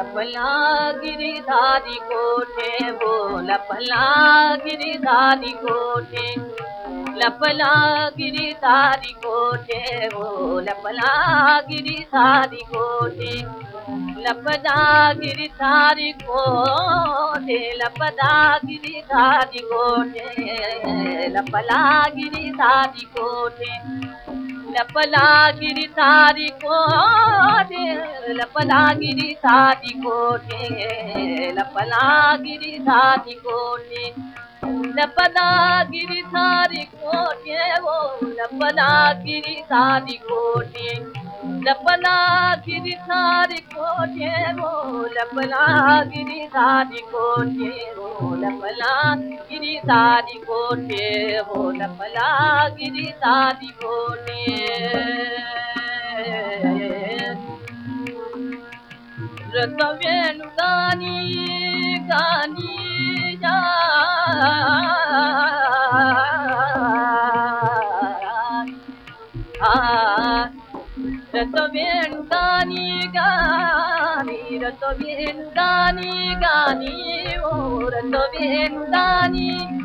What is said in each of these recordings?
लपला गिरिधारी कोठे? वो लपला गिरिधारी कोठे? लपला गिरिधारी कोठे? वो लपला गिरिधारी कोठे? लपदा गिरिधारी कोठे? लपदा गिरिधारी कोठे? लपला गिरिधारी कोठे लपला गिरिधारी कोठे? लपला गिरिधारी कोठे? लपला गिरिधारी कोठे? लपला गिरिधारी कोठे? वो लपला गिरिधारी कोठे? लपला गिरिधारी कोठे? वो वो लपला गिरिधारी कोठे रतवेणु गानी रतवेणु गानी गानी morendo vent'anni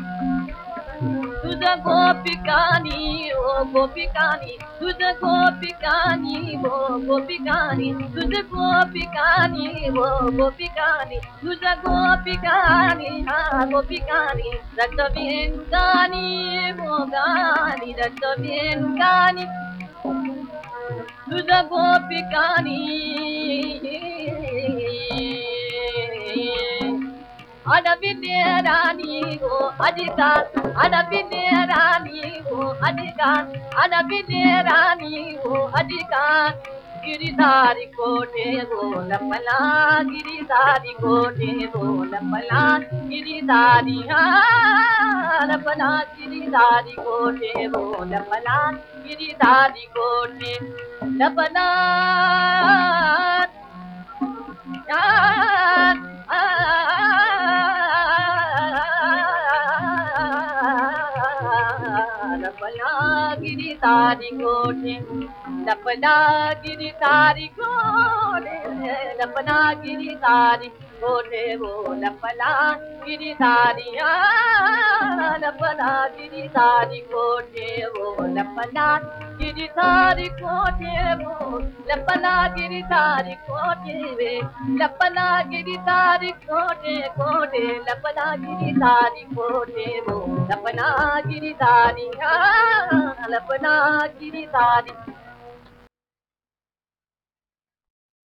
Tutte coppi cani, oh coppi cani Tutte coppi cani, oh coppi cani Tutte coppi cani, oh coppi cani Tutte coppi cani, ah coppi cani Retta vent'anni, oh cani Retta vent'anni Tutte coppi cani अडबिने रानी हो अधिकार अडबिने रानी हो अधिकार अडबिने रानी हो अधिकार गिरिधारी कोटे वो लपला गिरिधारी कोटे वो लपला गिरिधारी हाँ लपला गिरिधारी कोटे वो लपला गिरिधारी कोटे लपला गिरी तारी कोठे लपला गिरी तारी कोठे लपला गिरी तारी कोठे वो लपला गिरी तारी लपला गिरी तारी कोठे वो लपला गिरी तारी कोठे वो लपला गिरी तारी कोठे वे लपला गिरी तारी कोठे कोठे लपला गिरी तारी कोठे वो लपला गिरी तारी लपला गिरी तारी